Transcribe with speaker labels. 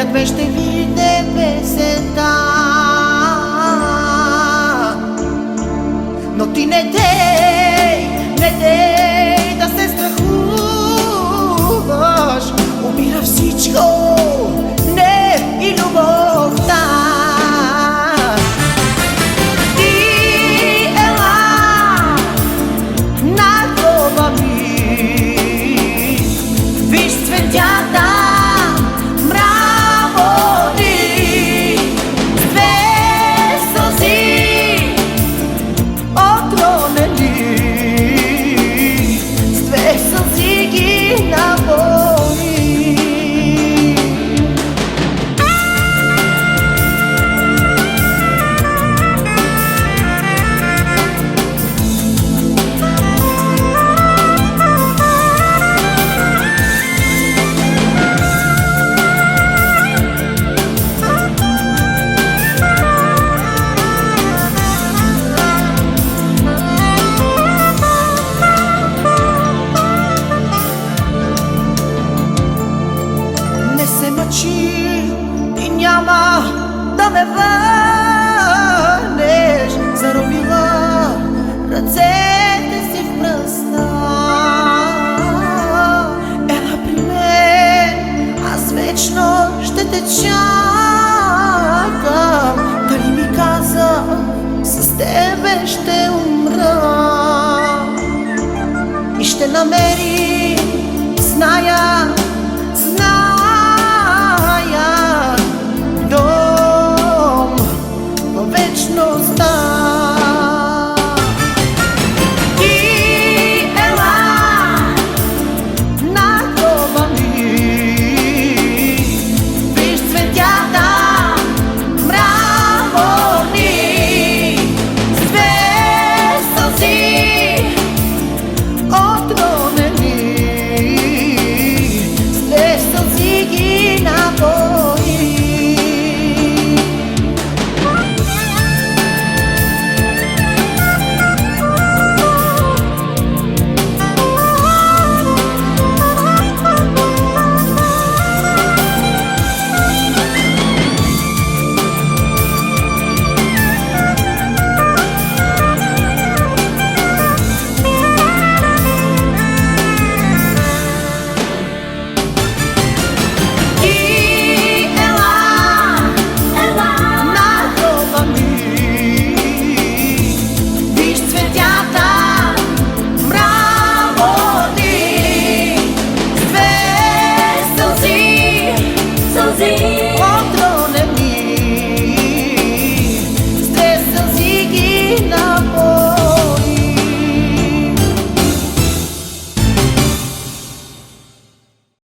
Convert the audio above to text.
Speaker 1: É que a tej widy Мъчи и няма да ме върнеш. Заробила ръцете си в пръста. Ела при мен, аз вечно ще те чакам